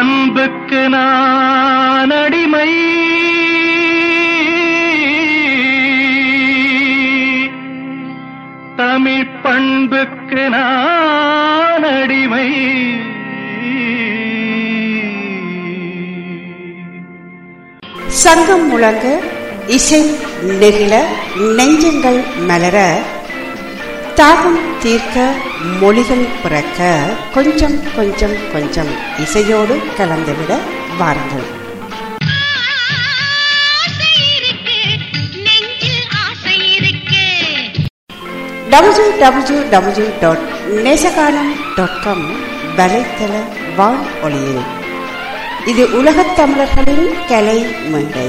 அன்புக்கு நான் அடிமை தமிழ் பண்புக்கு நான் அடிமை சங்கம் முழங்க இசை நெகிழ நெஞ்சங்கள் மலர தாகம் தீர்க்க மொழிகள் பிறக்க கொஞ்சம் கொஞ்சம் கொஞ்சம் இசையோடு கலந்துவிட வாருங்கள். W W W dot Nesakalam dot com வலைத்தள வான் ஒளியில் இது உலகத் தமிழர்களின் கலை மேடை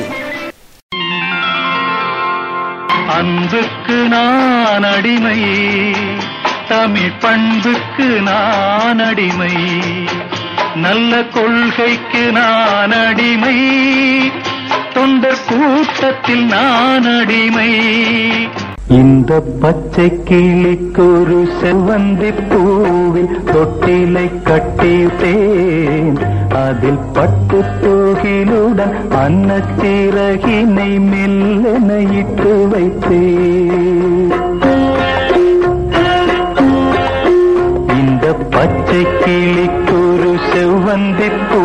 அன்புக்கு நான் அடிமை தமிழ் பண்புக்கு நான் அடிமை நல்ல கொள்கைக்கு நான் அடிமை தொண்டர் கூட்டத்தில் நான் அடிமை இந்த பச்சை கிளிக்கு ஒரு செவ்வந்தி பூவில் தொட்டிலை கட்டித்தேன். அதில் பட்டு தூகிலுடன் அன்னச்சிறகினை மெல்லென இட்டு வைத்தேன். இந்த பச்சை கிளிக்கு ஒரு செவ்வந்தி பூ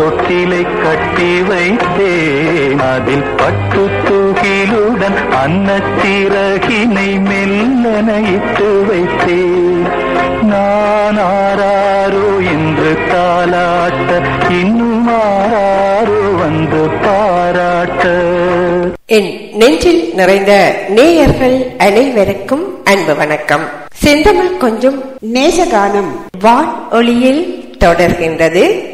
தொட்டிலை கட்டி வைத்தேன். அதில் பட்டு தூகிலுடன் அன்னத்திறகினை மெல்ல நைத்து வைத்தேன். நான் ஆராரோ என்று தாலாட்ட இன்னும் ஆராரோ வந்து பாராட்ட. என் நெஞ்சில் நிறைந்த நேயர்கள் அனைவருக்கும் அன்பு வணக்கம். செந்தமிழ் கொஞ்சம் நேசகானம் வான் ஒளியில் தொடர்கின்றது.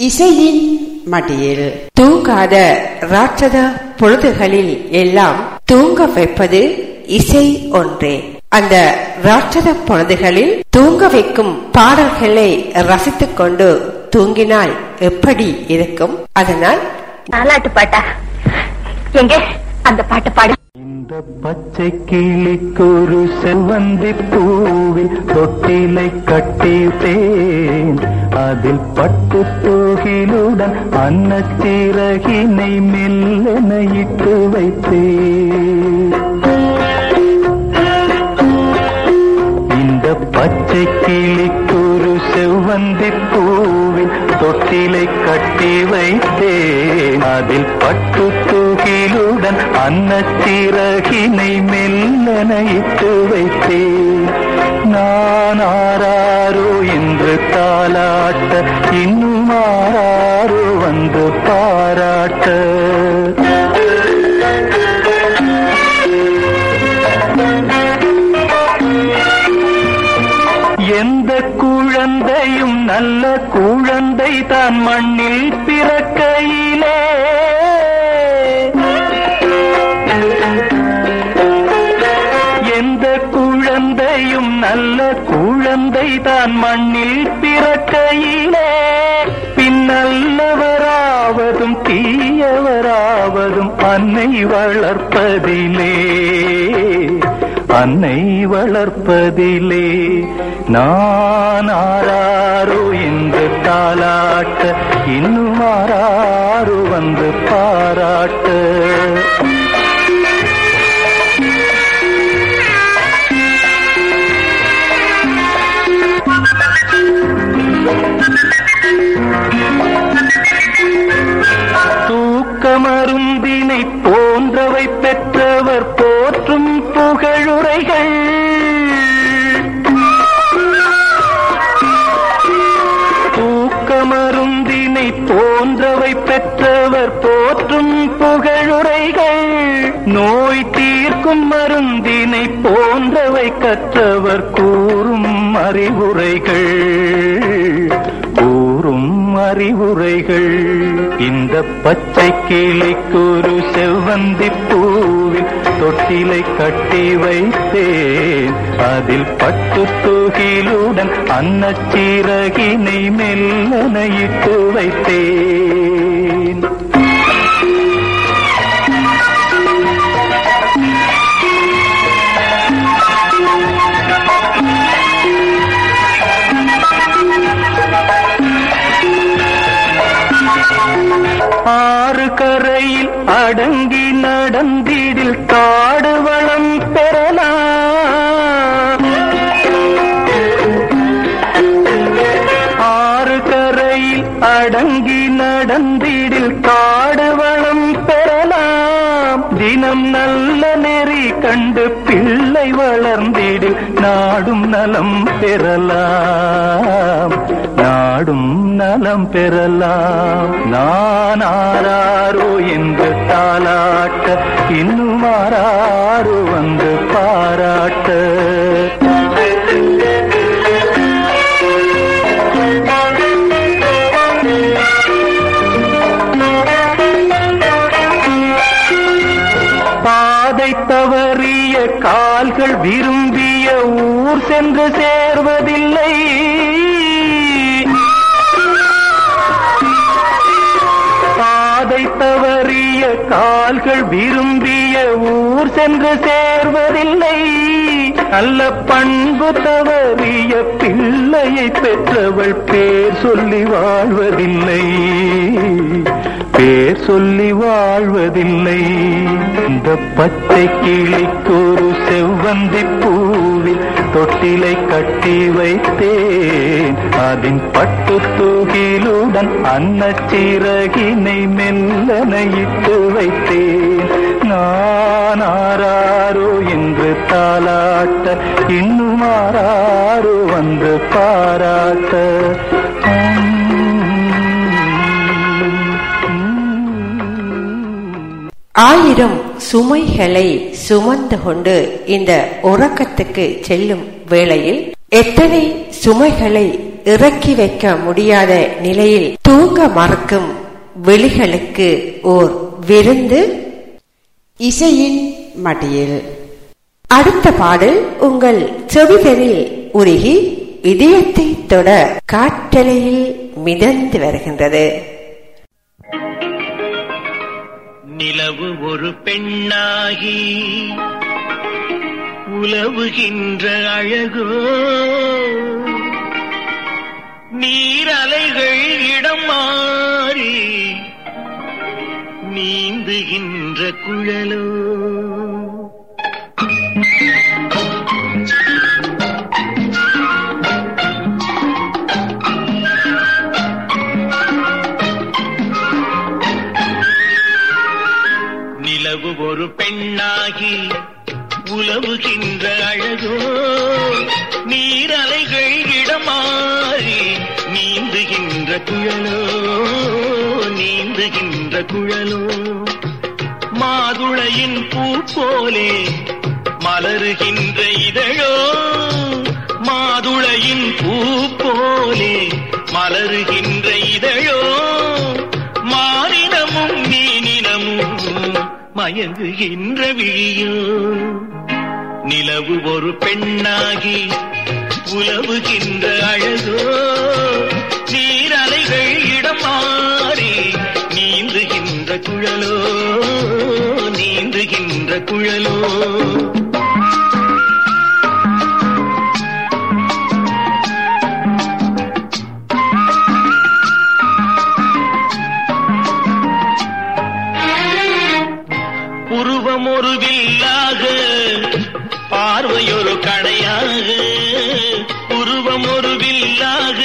இசையின் மடியில். தூங்காத ராட்சத பொழுதுகளில் எல்லாம் தூங்க வைப்பது இசை ஒன்றே. அந்த ராட்சத பொழுதுகளில் தூங்க வைக்கும் பாடல்களை ரசித்துக் கொண்டு தூங்கினால் எப்படி இருக்கும்? அதனால் தாலாட்டு பாட்டா? எங்க? அந்த பாட்டு பாடு. இந்த பச்சை கிளிக்கு ஒரு செவ்வந்தி பூவில் தொட்டிலை கட்டித்தேன் அதில் பட்டு தூகிலுடன் அன்னச்சிறகினை மெல்லென இட்டு வைத்தேன். இந்த பச்சை கிளிக்கு ஒரு செவ்வந்தி பூவில் தொட்டிலை கட்டி வைத்தேன். அதில் பட்டு அன்புடன் அன்னத்திறகினை மெல்லன இட்டு வைத்தேன் நான் ஆராரோ என்று தாளாட்ட இன்னும் ஆராரோ வந்து பாராட்ட. எந்த குழந்தையும் நல்ல குழந்தை தான் மண்ணில் தான் மண்ணில் பிறக்கையிலே பின்னல்லவராவதும் தீயவராவதும் அன்னை வளர்ப்பதிலே. அன்னை வளர்ப்பதிலே. நான் ஆராரோ என்று தாலாட்ட இன்னும் ஆராரோ வந்து பாராட்ட. தீர்க்கும் மருந்தினை போன்றவை கற்றவர் கூறும் அறிவுரைகள். கூறும் அறிவுரைகள். இந்த பச்சை கிளிக்கு ஒரு செவ்வந்தி பூவில் தொட்டிலை கட்டி வைத்தேன். அதில் பட்டு தூகிலுடன் அன்னச்சீரகினை மெல்லனையிட்டு வைத்தேன். அடங்கி நடந்திடில் காடு வளம் பெறலாம். ஆறு கரையில் அடங்கி நடந்திடில் காடு வளம் பெறலாம். தினம் நல்ல நெறி கண்டு பிள்ளை வளர்ந்திடில் நாடும் நலம் பெறலாம். ஞானம் நலம் பெறலாம். நான் ஆராரோ என்று தாளாட்ட இன்னும் ஆராரோ வந்து பாராட்ட. பாதை தவறிய கால்கள் விரும்பிய ஊர் சென்று சேர்வதில்லை. தவறிய கால்கள் விரும்பிய ஊர் சென்று சேர்வதில்லை. நல்ல பண்பு தவறிய பிள்ளையை பெற்றவள் பேர் சொல்லி வாழ்வதில்லை. பேர் சொல்லி வாழ்வதில்லை. இந்த பச்சை கிளிக்கு ஒரு செவ்வந்தி பூவில் தொட்டிலை கட்டி வைத்தேன். அதன் பட்டு தூகிலுடன் அன்னச்சிறகினை மெல்லனையிட்டு வைத்தேன். நான் ஆராரோ என்று தாளாட்ட இன்னும் ஆராரோ வந்து பாராட்ட. ஆயிரம் சுமைகளை சுமந்து கொண்டு இந்த உறக்கத்துக்கு செல்லும் வேளையில் எத்தனை சுமைகளை இறக்கி வைக்க முடியாத நிலையில் தூங்க மறக்கும் விழிகளுக்கு ஓர் விருந்து? இசையின் மடியில். அடுத்த பாடல் உங்கள் செவிகளில் உருகி இதயத்தை தொட காற்றலையில் மிதந்து வருகின்றது. நிலவு ஒரு பெண்ணாகி உலவுகின்ற அழகோ. நீரலைகள் இடம் மாறி நீந்துகின்ற குழலோ. நிலவு ஒரு பெண்ணாகி உலவுகின்ற அழகோ. நீரலைகள் இடமாறி நீந்துகின்ற குழலோ நீந்துகின்ற குழலோ. மாதுளையின் பூ போலே மலருகின்ற இதழோ மாதுளையின் பூ போலே மலருகின்ற இதழோ. மயங்குகின்ற விழியோ நிலவு ஒரு பெண்ணாகி உலவுகின்ற அழகோ நீரலைகள் இடம் மாறி நீந்துகின்ற குழலோ நீந்துகின்ற குழலோ. ஒரு வில்லாக பார்வையொரு கடையாக உருவம் ஒரு வில்லாக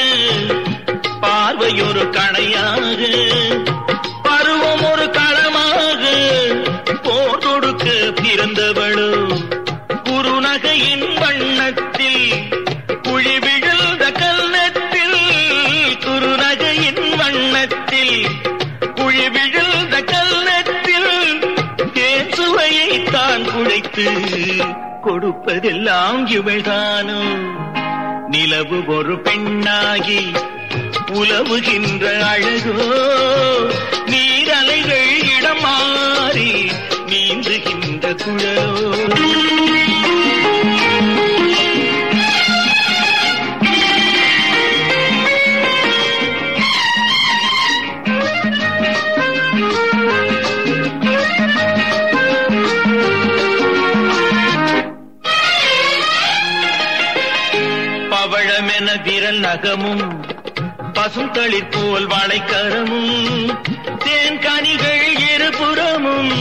பார்வையொரு கடையாக பருவம் ஒரு களமாக. போர் தொடுக்க பிறந்தவளோ குறுநகையின் வண்ணத்தில் கொடுத்து கொடுப்பதெல்லாம் இவள்தானோ? நிலவு ஒரு பெண்ணாகி உலவுகின்ற அழகோ? நீரலைகள் இடம் மாறி நீந்துகின்ற குழலோ? மின்னல் விரல் நகமும் பசுந்தளிர் போல் வாழைக்கரமும் தேன் கனிகள் இருபுறமும்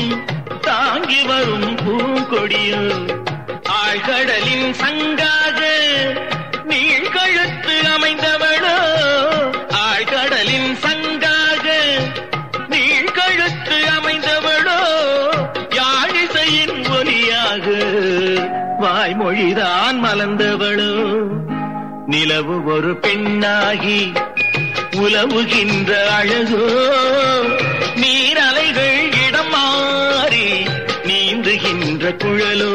தாங்கி வரும் பூங்கொடியும் ஆழ்கடலின் சங்காக நீழ்கழுத்து அமைந்தவளோ ஆழ்கடலின் சங்காக நீழ்கழுத்து அமைந்தவளோ யாழிசையின் ஒலியாக வாய்மொழிதான் மலர்ந்தவளோ. நிலவு ஒரு பெண்ணாகி உலவுகின்ற அழகோ. நீரலைகள் இடம் மாறி நீந்துகின்ற குழலோ.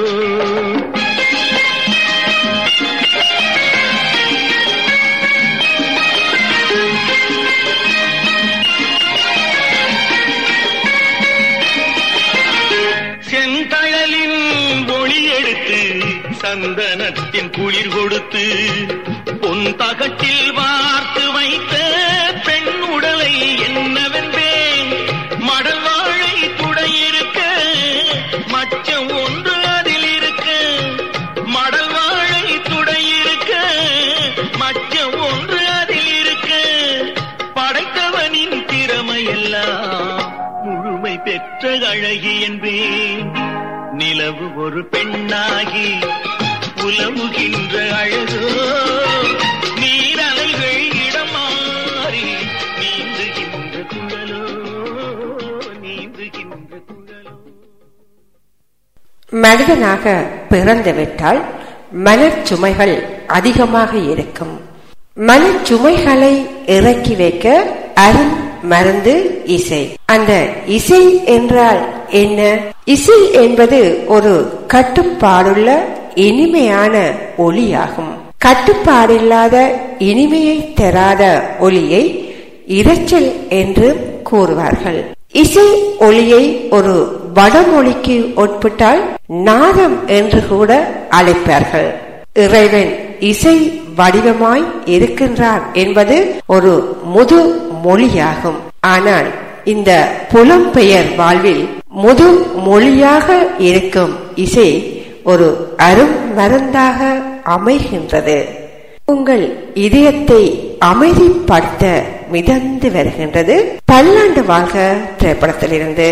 செந்தழலின் ஒளி எடுத்து சந்தனத்தின் குளிர் கொடுத்து உன் தகட்டில் வார்த்து வைத்த பெண் உடலை என்னவென்பேன் மடல் வாழை துடையிருக்க மச்சம் ஒன்று அதில் இருக்க மடல் வாழை துடையிருக்க மச்சம் ஒன்று அதில் இருக்க படைத்தவனின் திறமையெல்லாம் முழுமை பெற்ற அழகி என்பேன் நிலவு ஒரு பெண்ணாகி உலவுகின்ற அழகோ. மனிதனாக பிறந்துவிட்டால் மனச்சுமைகள் அதிகமாக இருக்கும். மனச்சுமைகளை இறக்கி வைக்க அருண் மருந்து இசை. அந்த இசை என்றால் என்ன? இசை என்பது ஒரு கட்டுப்பாடுள்ள இனிமையான ஒளியாகும் கட்டுப்பாடில்லாத இனிமையை தராத ஒளியை இரைச்சல் என்று கூறுவார்கள். இசை ஒளியை ஒரு வடமொழிக்கு உட்பட்டால் நாதம் என்று கூட அழைப்பார்கள். இறைவன் இசை வடிவமாய் இருக்கின்றார் என்பது ஒரு முது மொழியாகும். ஆனால் இந்த புலம்பெயர் வாழ்வில் முது மொழியாக இருக்கும் இசை ஒரு அரும் மருந்தாக அமைகின்றது. உங்கள் இதயத்தை அமைதிப்படுத்த மிதந்து வருகின்றது. பல்லாண்டு வாழ்க திரைப்படத்திலிருந்து.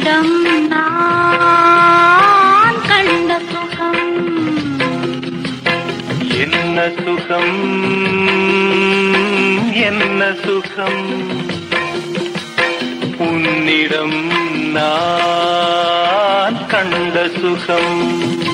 உன்னிடம் நான் கண்ட சுகம். என்ன சுகம்? என்ன சுகம்? உன்னிடம் நான் கண்ட சுகம்.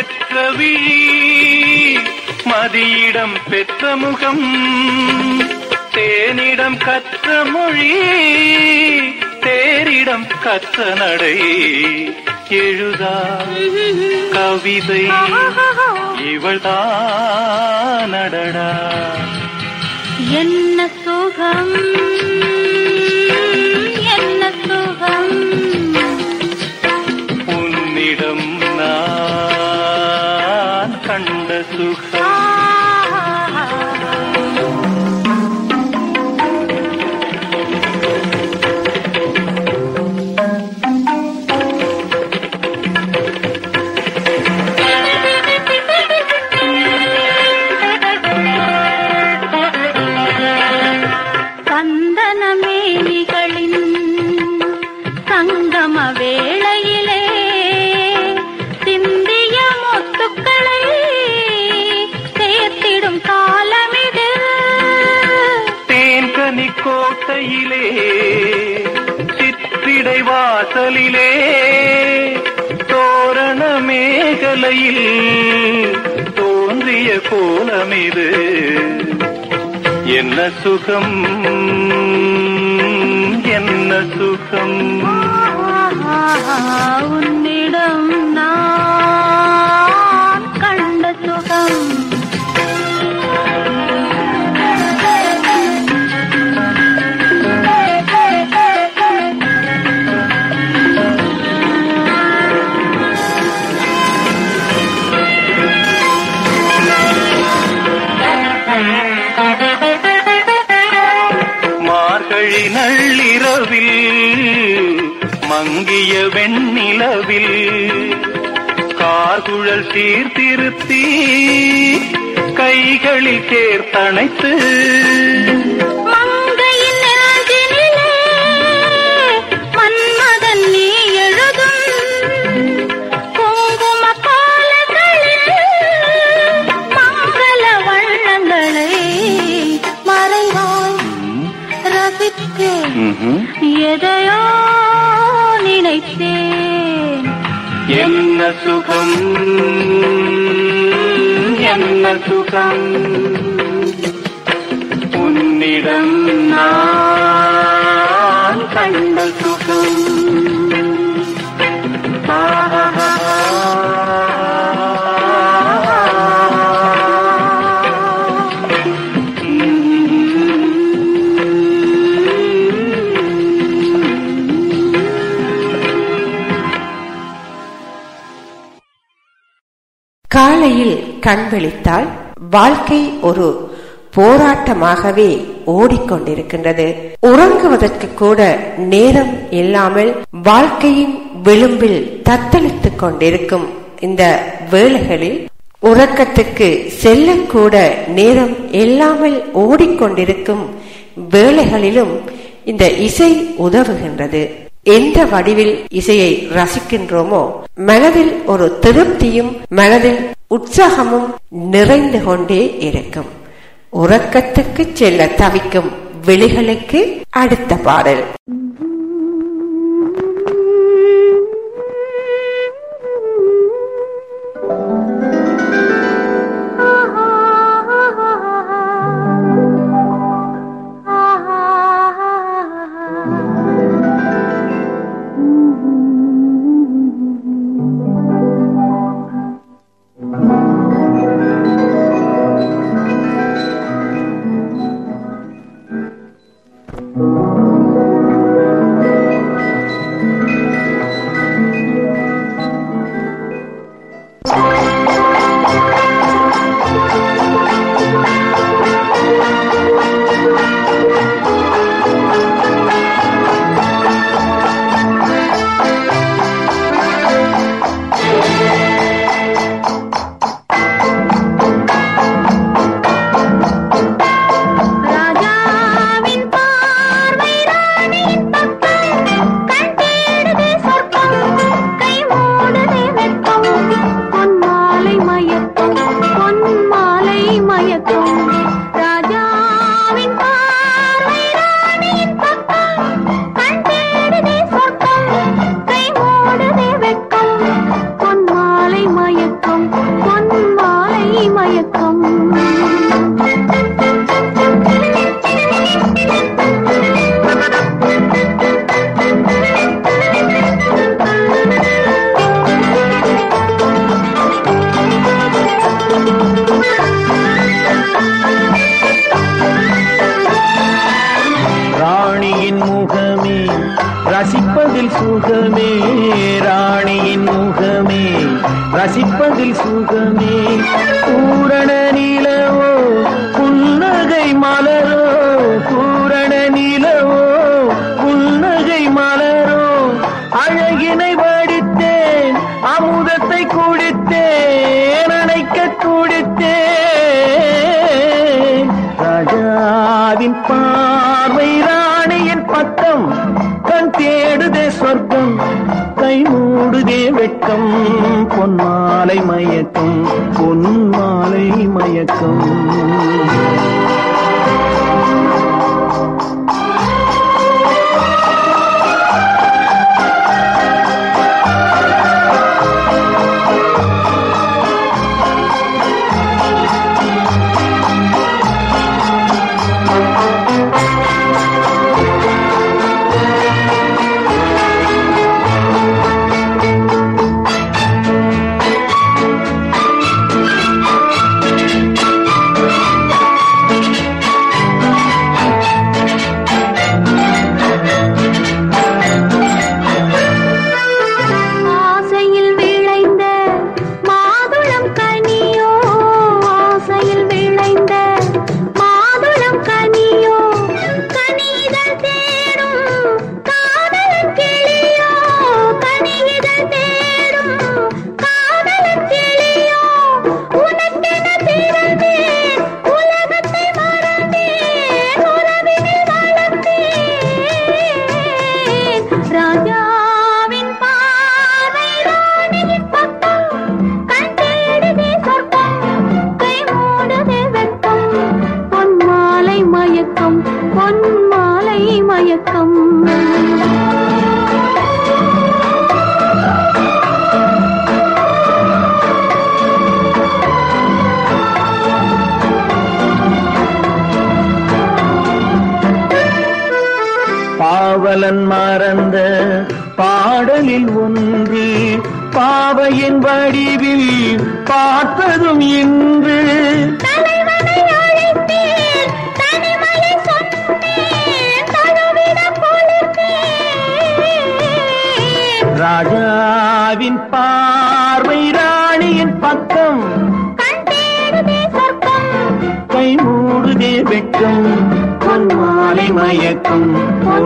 பெற்ற விழி மதியிடம் பெற்ற முகம் தேனிடம் கற்ற மொழி தேரிடம் கற்ற நடை. எழுதா கவிதை இவள்தானடடா என்ன சோகம்? தோன்றிய கோலம் இது என்ன சுகம்? என்ன சுகம்? உன் நள்ளிரவில் மங்கிய வெண்ணிலவில் கார்குழல் சீர்திருத்தி கைகளில் சேர்த்தணைத்து என்ன சுகம் என்ன சுகம் உன்னிடம் நான் கண்ட காலையில் கண் விழித்தால் வாழ்க்கை ஒரு போராட்டமாகவே ஓடிக்கொண்டிருக்கின்றது. உறங்குவதற்கு கூட நேரம் இல்லாமல் வாழ்க்கையின் விளிம்பில் தத்தளித்துக் கொண்டிருக்கும் இந்த வேளைகளில் உறக்கத்துக்கு செல்லக்கூட நேரம் இல்லாமல் ஓடிக்கொண்டிருக்கும் வேளைகளிலும் இந்த இசை உதவுகின்றது. எந்த வடிவில் இசையை ரசிக்கின்றோமோ மனதில் ஒரு திருப்தியும் மனதில் உற்சாகமும் நிறைந்து கொண்டே இருக்கும். உறக்கத்துக்கு செல்ல தவிக்கும் விழிகளுக்கு அடுத்த பாடல். ராஜாவின் பார்வை ராணியின் பக்கம். கண் தேடுதே சொர்க்கம் கை மூடுதே வெட்கம். பொன்மாலை மயக்கம் பொன்மாலை மயக்கம்.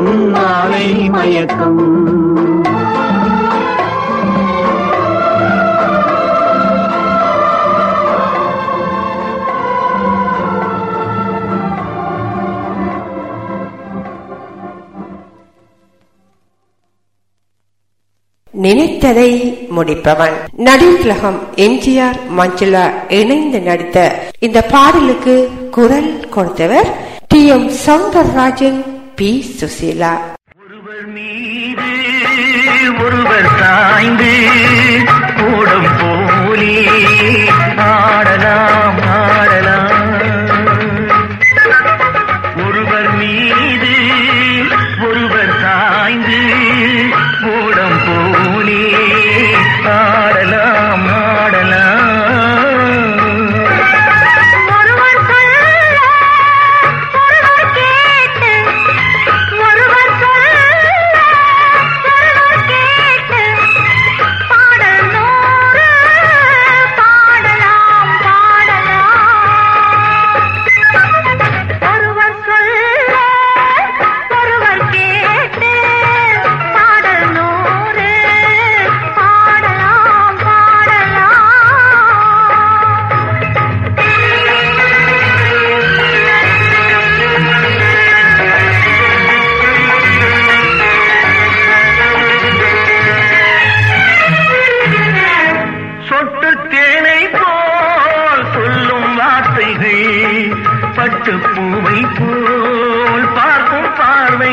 மாலை மயக்கம். நினைத்ததை முடிப்பவன். நடிகலகம் எம்ஜிஆர் மஞ்சுளா இணைந்து நடித்த இந்த பாடலுக்கு குரல் கொடுத்தவர் T M Soundararajan P Susheela ஒருவர் மீது ஒருவர் சாய்ந்து கூடம் போலே ஆடலாம்.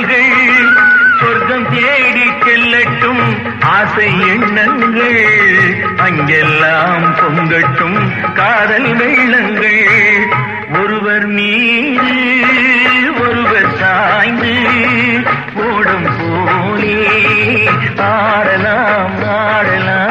பார்வைகள் சொர்க்கம் தேடி செல்லட்டும். ஆசை எண்ணங்கள் அங்கெல்லாம் பொங்கட்டும். காதல் வெள்ளங்கள் ஒருவர் மீது ஒருவர் சாய்ந்து. ஓடும் போலே ஆடலாம் ஆடலாம்.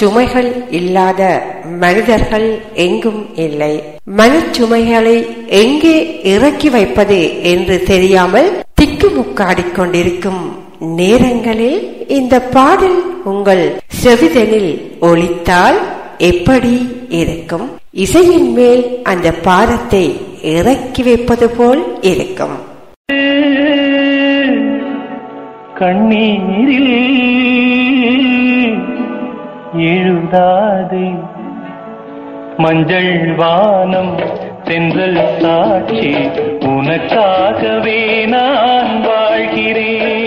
சுமைகள் இல்லாத மனிதர்கள் எங்கும் இல்லை. மனச்சுமைகளை எங்கே இறக்கி வைப்பது என்று தெரியாமல் திக்குமுக்காடிக் கொண்டிருக்கும் நேரங்களில் இந்த பாடல் உங்கள் செவிதனில் ஒழித்தால் எப்படி இருக்கும்? இசையின் மேல் அந்த பாதத்தை இறக்கி வைப்பது போல் இருக்கும். கண்ணீரில் எழுதாதே மஞ்சள் வானம் சென்றல் சாட்சி உனக்காகவே நான் வாழ்கிறேன்.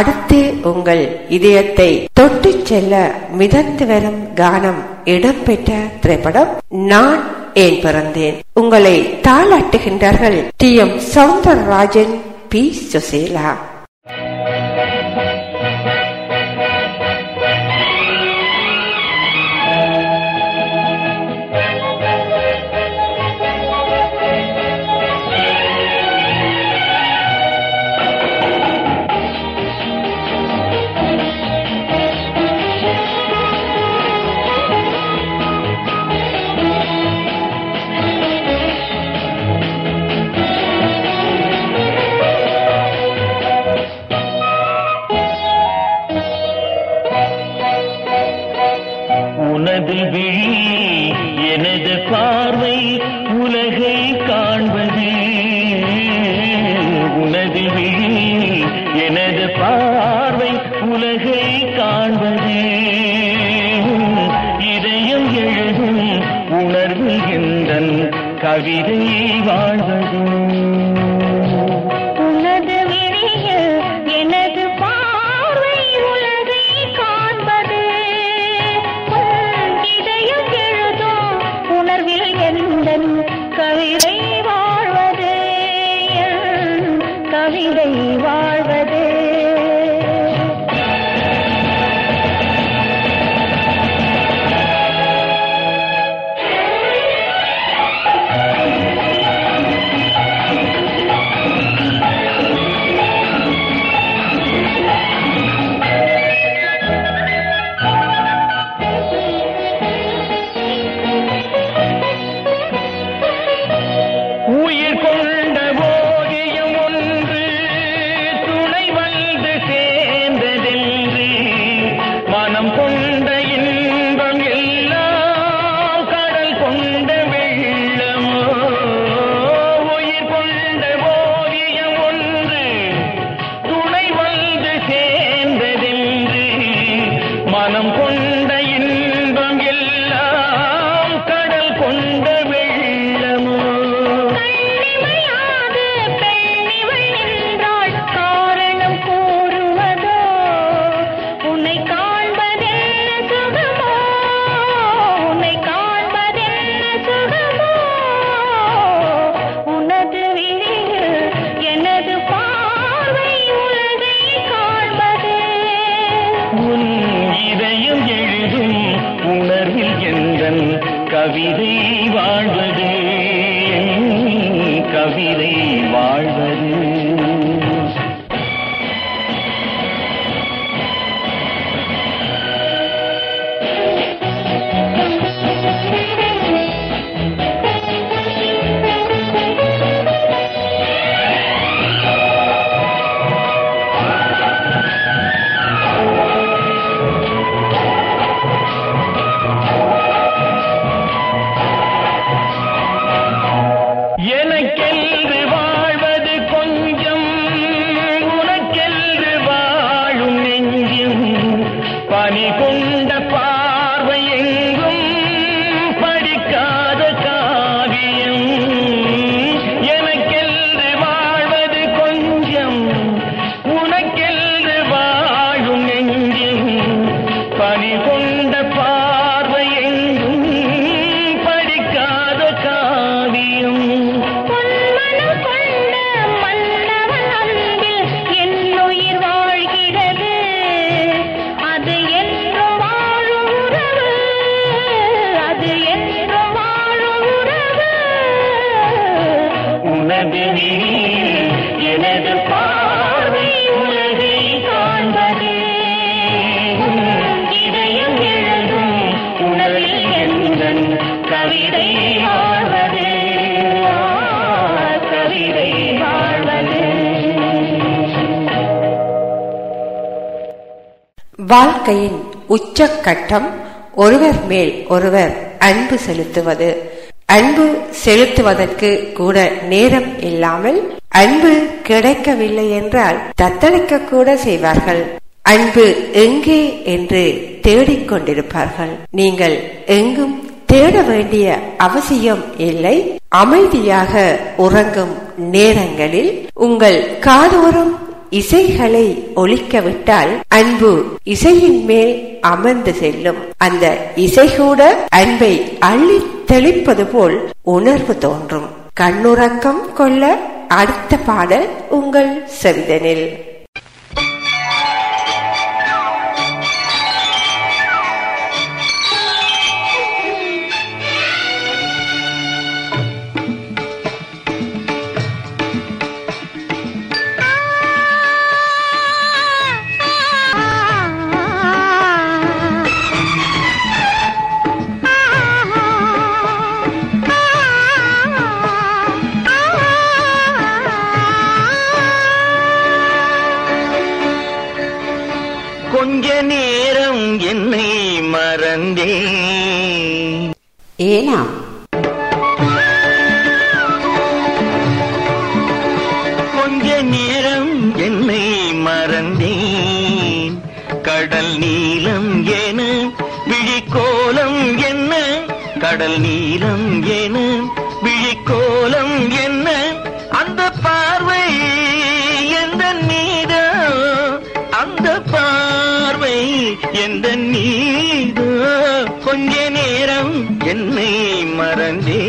அடுத்து உங்கள் இதயத்தை தொட்டு செல்ல மிதந்து வரும் கானம் இடம்பெற்ற திரைப்படம் நான் ஏன் பிறந்தேன்? உங்களை தாளாட்டுகின்றார்கள் T M Soundararajan P. Susheela. வாழ்க்கையின் உச்சக்கட்டம் ஒருவர் மேல் ஒருவர் அன்பு செலுத்துவது. அன்பு செலுத்துவதற்கு கூட நேரம் இல்லாமல் அன்பு கிடைக்கவில்லை என்றால் தத்தளிக்க கூட செய்வார்கள். அன்பு எங்கே என்று தேடிக்கொண்டிருப்பார்கள் நீங்கள் எங்கும் தேட வேண்டிய அவசியம் இல்லை. அமைதியாக உறங்கும் நேரங்களில் உங்கள் காதோறும் இசைகளை ஒழிக்க விட்டால் அன்பு இசையின் மேல் அமர்ந்து செல்லும். அந்த இசை கூட அன்பை அள்ளி தெளிப்பது போல் உணர்வு தோன்றும். கண்ணுறக்கம் கொள்ள அடுத்த பாடல் உங்கள் செவிதனில் Now. nào என்னை மறந்தே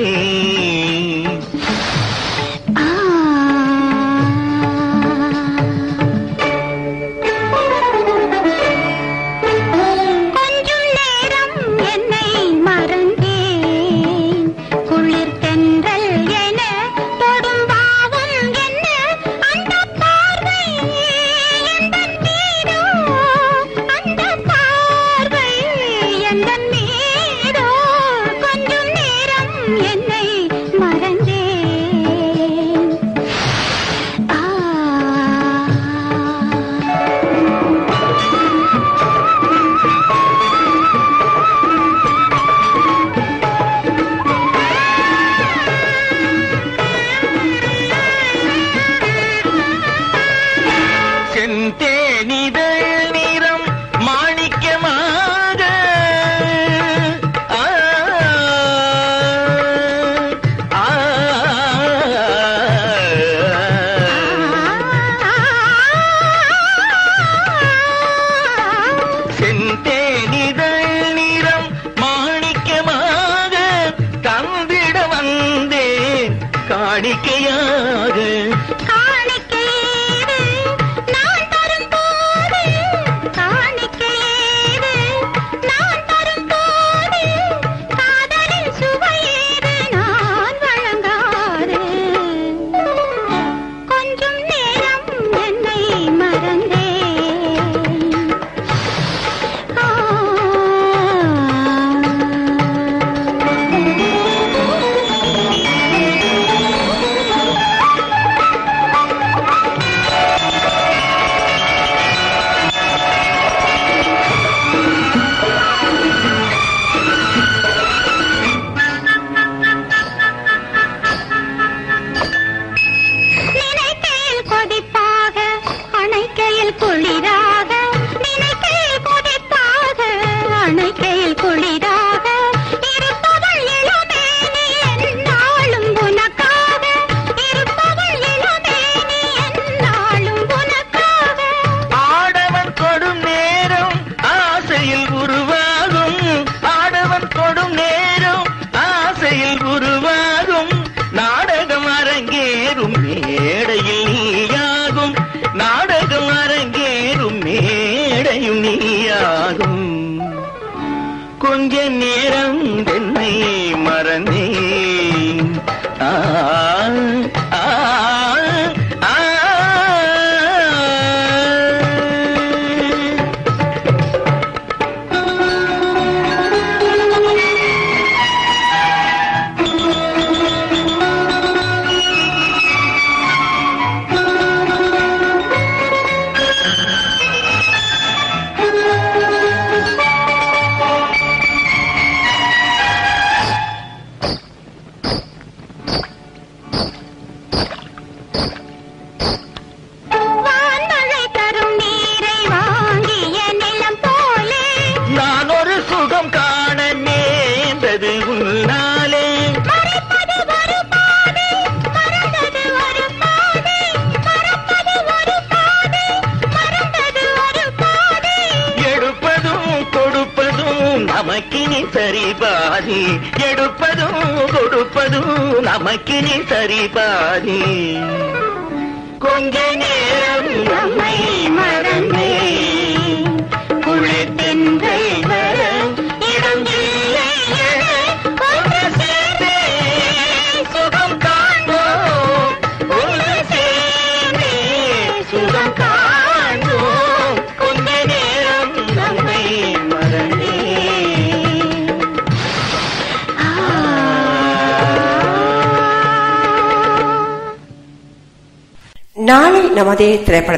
வாழ்க்கையா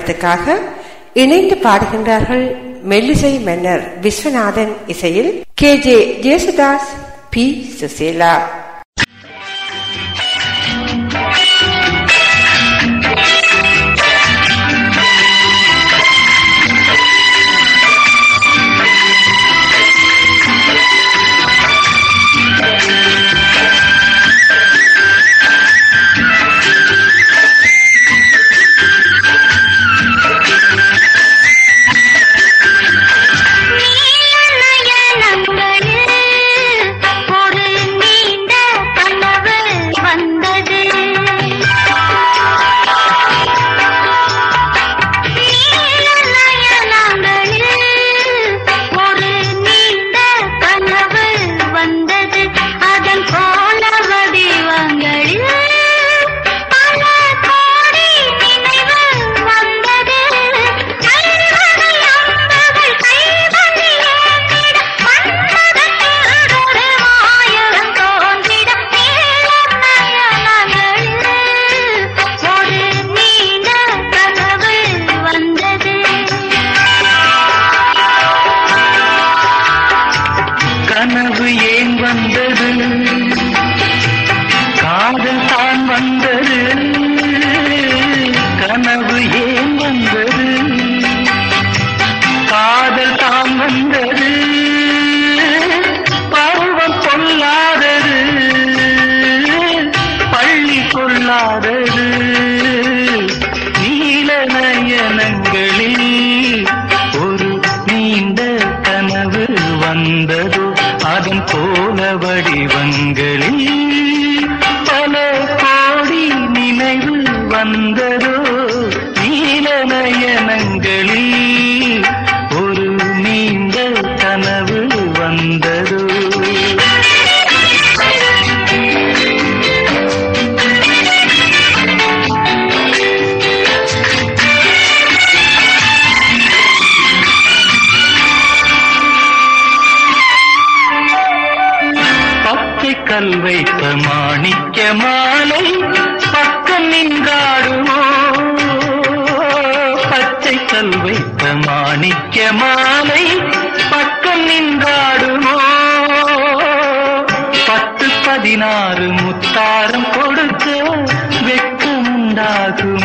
திரைப்படத்துக்காக இணைந்து பாடுகின்றார்கள் மெல்லிசை மன்னர் விஸ்வநாதன் இசையில் K J Yesudas P. Susheela.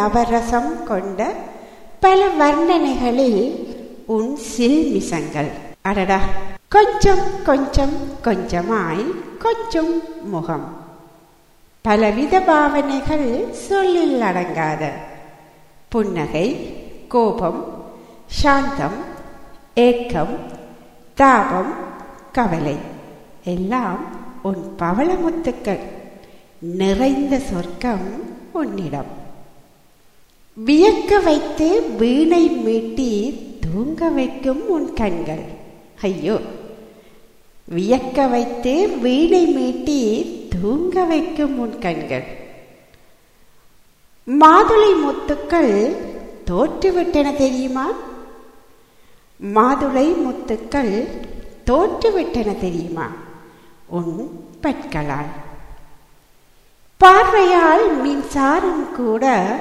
நவரசம் கொண்ட பல வர்ணனைகளில் உன் சில்மிசங்கள். அடடா. கொஞ்சம் கொஞ்சம் கொஞ்சமாய் கொஞ்சம் முகம். பலவித பாவனைகள் சொல்லில் அடங்காத. புன்னகை கோபம் சாந்தம் ஏக்கம் தாபம் கவலை. எல்லாம் உன் பவளமுத்துக்கள். நிறைந்த சொர்க்கம் உன்னிடம். வியக்க வைத்து வீணை மீட்டி தூங்க வைக்கும் உன் கண்கள். ஐயோ. வியக்க வைத்து வீணை மீட்டி தூங்க வைக்கும் உன் கண்கள். மாதுளை முத்துக்கள் தோற்றுவிட்டன தெரியுமா? மாதுளை முத்துக்கள் தோற்றுவிட்டன தெரியுமா? உன் பற்களால் பார்வையால் மின்சாரம் கூட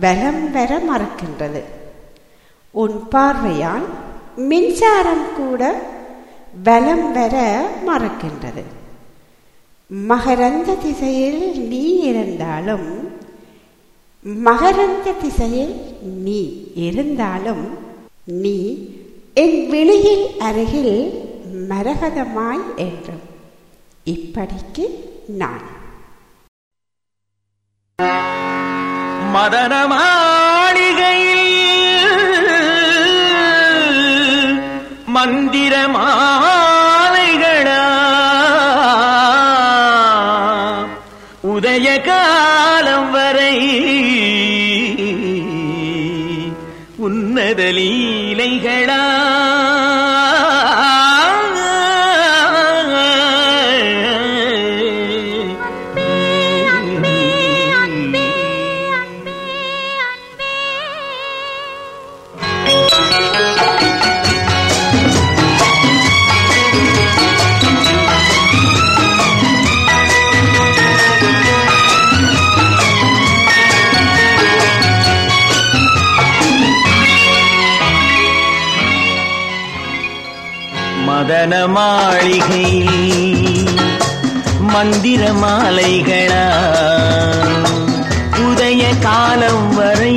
பலம் வர மறக்கின்றது. உன் பார்வையால் மின்சாரம் கூட பலம் வர மறக்கின்றது. மகரந்த திசையில் நீ இருந்தாலும் மகரந்த திசையில் நீ இருந்தாலும் நீ என் விழியில் அருகில் மரகதமாய் என்றும். இப்படிக்கு நான். மதன மாளிகையில் மந்திர மாலைகளா உதய காலம் வரை உன்னத லீலைகளா மதன மாளிகையில் மந்திர மாலைகளா உதய காலம் வரை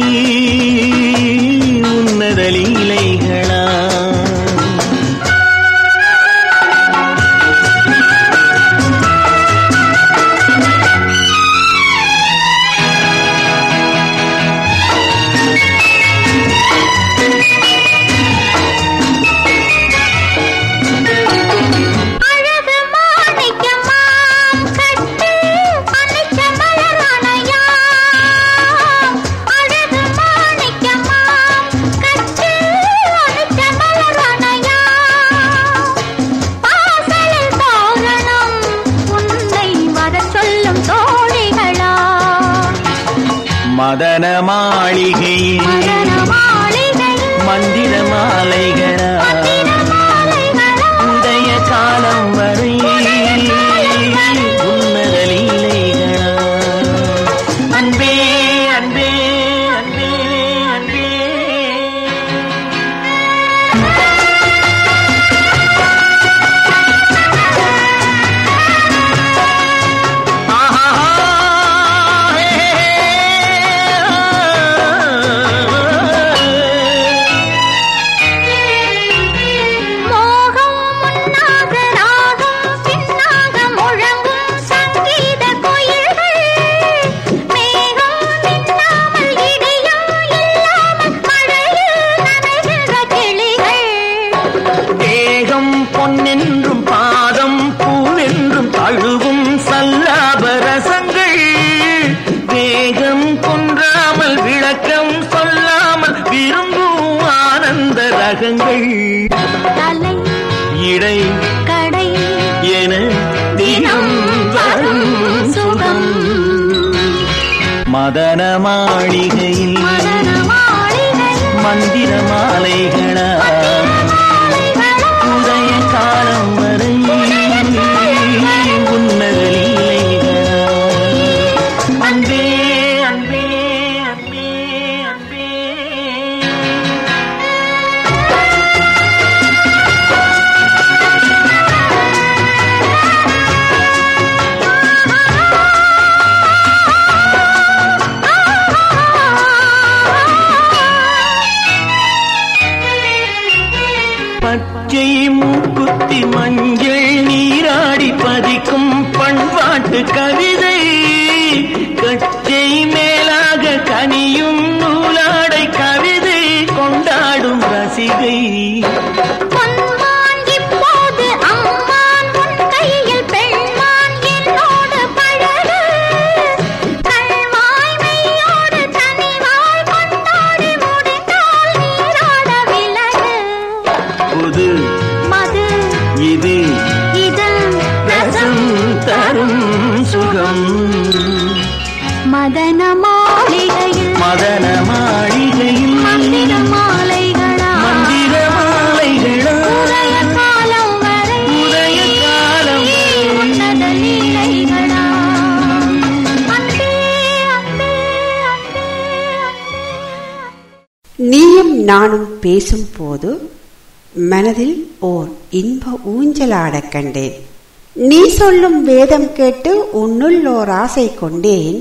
நானும் பேசும்போது மனதில் ஓர் இன்ப ஊஞ்சலாடக் கண்டேன். நீ சொல்லும் வேதம் கேட்டு உன்னுள் ஓர் ஆசை கொண்டேன்.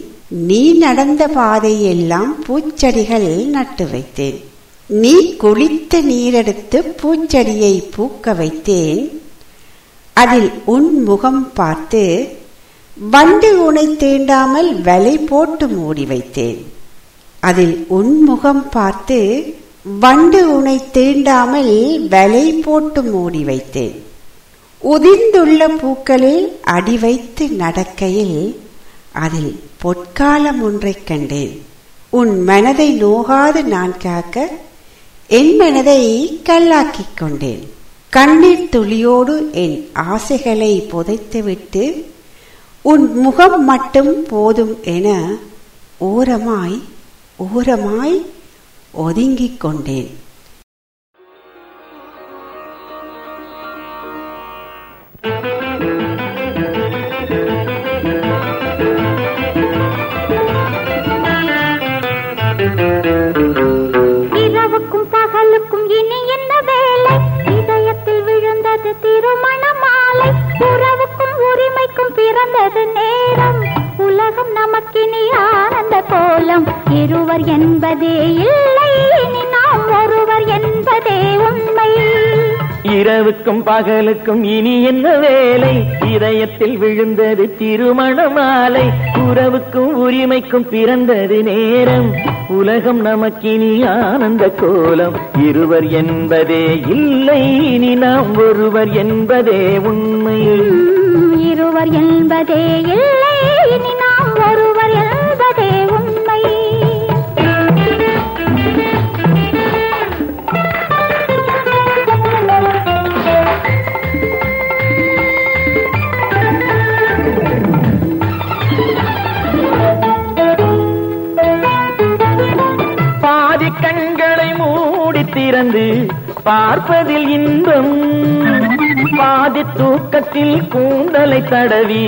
நீ நடந்த பாதையெல்லாம் பூச்செடிகள் நட்டு வைத்தேன். நீ குளித்த நீரெடுத்து பூச்செடியை பூக்க வைத்தேன். அதில் உன் முகம் பார்த்து வண்டு உனை தீண்டாமல் வலை போட்டு மூடி வைத்தேன். அதில் உன் முகம் பார்த்து வண்டு உனை தீண்டாமல் வலை போட்டு மூடி வைத்தேன். உதிர்ந்துள்ள பூக்களில் அடி வைத்து நடக்கையில் அதில் பொற்காலம் ஒன்றைக் கண்டேன். உன் மனதை நோகாது நான் காக்க என் மனதை கல்லாக்கிக் கொண்டேன். கண்ணீர் துளியோடு என் ஆசைகளை புதைத்துவிட்டு உன் முகம் மட்டும் போதும் என ஓரமாய் ஓரமாய் ஒதுங்கிக் கொண்டேன் இரவுக்கும் பகலுக்கும் இனி என்ன வேலை? இதயத்தில் விழுந்தது திருமண மாலை. உறவுக்கும் உரிமைக்கும் பிறந்தது நேரம். உலகம் நமக்கினி ஆனந்த கோலம். இருவர் என்பதே இல்லை இனி நாம் ஒருவர் என்பதே உண்மை. இரவுக்கும் பகலுக்கும் இனி என்ன வேலை? இதயத்தில் விழுந்தது திருமண மாலை உறவுக்கும் உரிமைக்கும் பிறந்தது நேரம். உலகம் நமக்கினி ஆனந்த கோலம். இருவர் என்பதே இல்லை இனி நாம் ஒருவர் என்பதே உண்மை. இருவர் என்பதே இல்லை பார்ப்பதில் இன்பம். பாதி தூக்கத்தில் கூந்தலை தடவி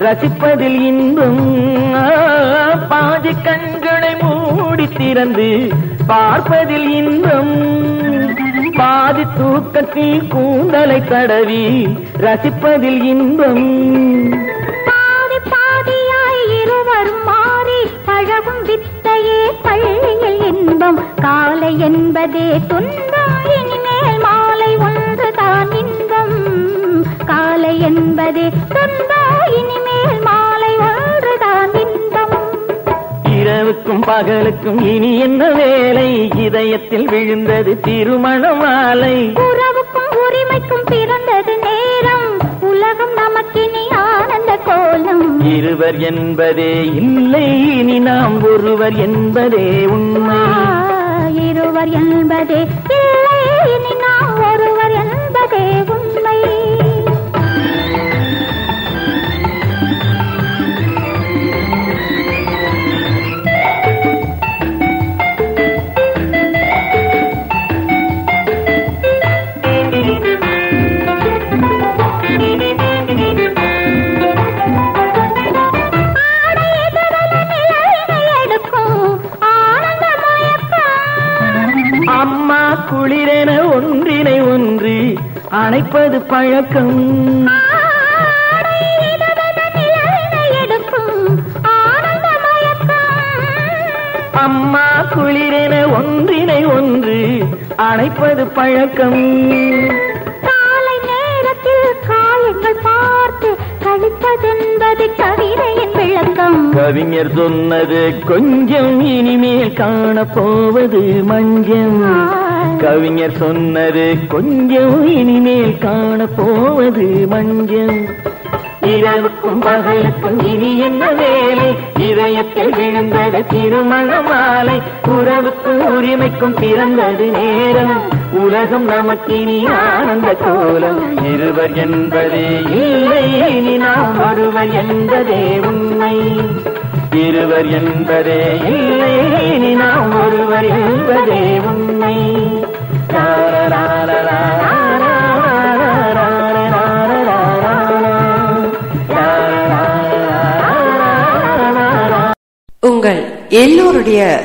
ரசிப்பதில் இன்பம். பாதி கண்களை மூடி திறந்து பார்ப்பதில் இன்பம். பாதி தூக்கத்தில் கூந்தலை தடவி ரசிப்பதில் இன்பம். பாதி பாதியாய் இருவரும் மாறி பழகும் வித்தையே பள்ளியில் இன்பம். காலை என்பதே துன்பம். என்பதே துன்பம் இனிமேல் மாலை ஒன்றுதான் இன்பம். இரவுக்கும் பகலுக்கும் இனி என்ன வேலை? இதயத்தில் விழுந்தது திருமண மாலை உறவுக்கும் உரிமைக்கும் பிறந்தது நேரம். உலகம் நமக்கினி ஆனந்த கோலம். இருவர் என்பதே இல்லை இனி நாம் ஒருவர் என்பதே உண்மை. இருவர் என்பதே இல்லை இனி நாம் ஒருவர் என்பதே அணைப்பது பழக்கம். அம்மா குளிரென ஒன்றினை ஒன்று அணைப்பது பழக்கம். காலை நேரத்தில் காயங்கள் பார்த்து கழிப்பதென்பது கவிதையின் விளக்கம். கவிஞர் சொன்னது கொஞ்சம் இனிமேல் காணப்போவது மஞ்சம். கவிஞர் சொன்னது கொஞ்சம் இனிமேல் காணப்போவது மஞ்சம். இரவுக்கும் பகலுக்கும் இனி என்ன வேலை? இதயத்தில் விழுந்தது திருமண மாலை. உறவுக்கும் உரிமைக்கும் பிறந்தது நேரம். உலகம் நமக்கினி ஆனந்த கோலம். இருவர் என்பதே இல்லை. இனி நாம் ஒருவர் என்பதே உண்மை. இருவர் என்பதே இல்லை. இனி நாம் ஒருவர் என்பதே உண்மை. உங்கள் எல்லோருடைய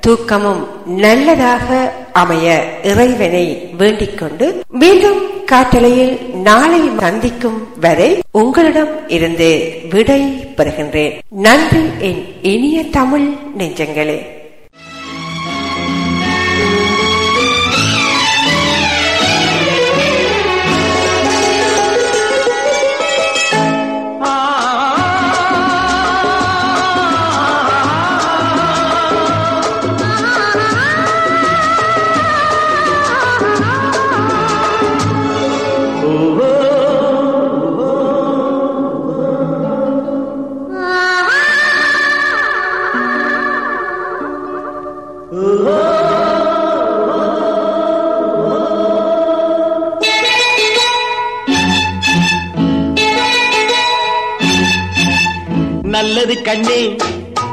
தூக்கமும் நல்லதாக அமைய இறைவனை வேண்டிக் கொண்டு மீண்டும் காட்டலையில் நாளை சந்திக்கும் வரை உங்களிடம் இருந்து விடை பெறுகின்றேன். நன்றி என் இனிய தமிழ் நெஞ்சங்களே. நல்லது கண்ணே.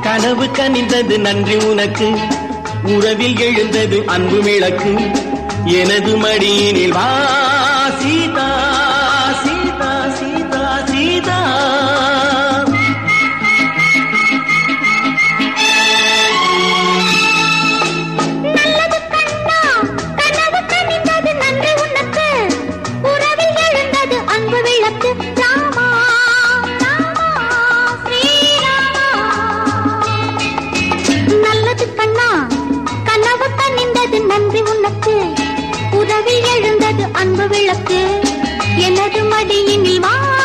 கனவு கனிந்தது நன்றி உனக்கு. உறவில் எழுந்தது அன்பு விளக்கு. எனது மடியினில் வா. அன்பு விளக்கு. எனது மடியினில் வா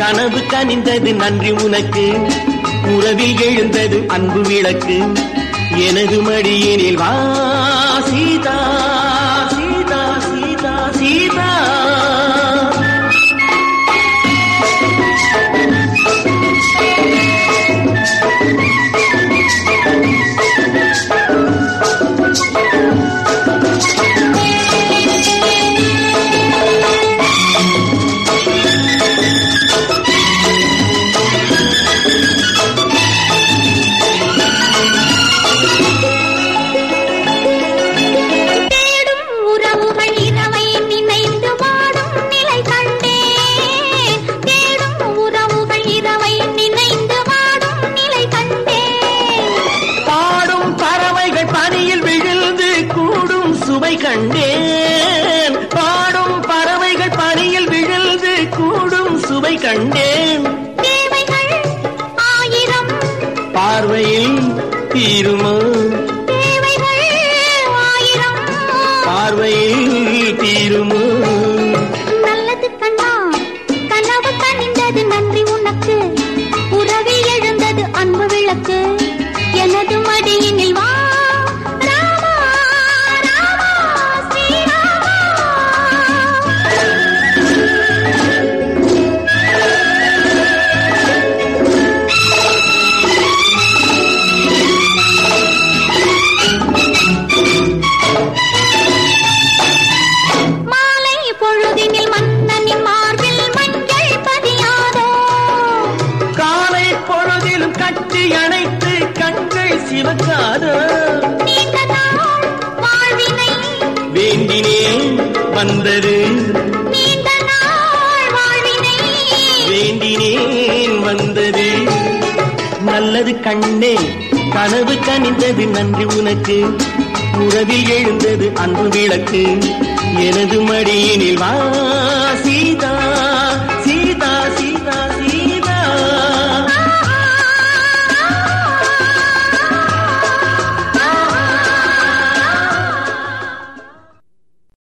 கனவு கனிந்தது நன்றி உனக்கு. உறவில் எழுந்தது அன்பு விளக்கு. எனது மடியினில் வா சீதா.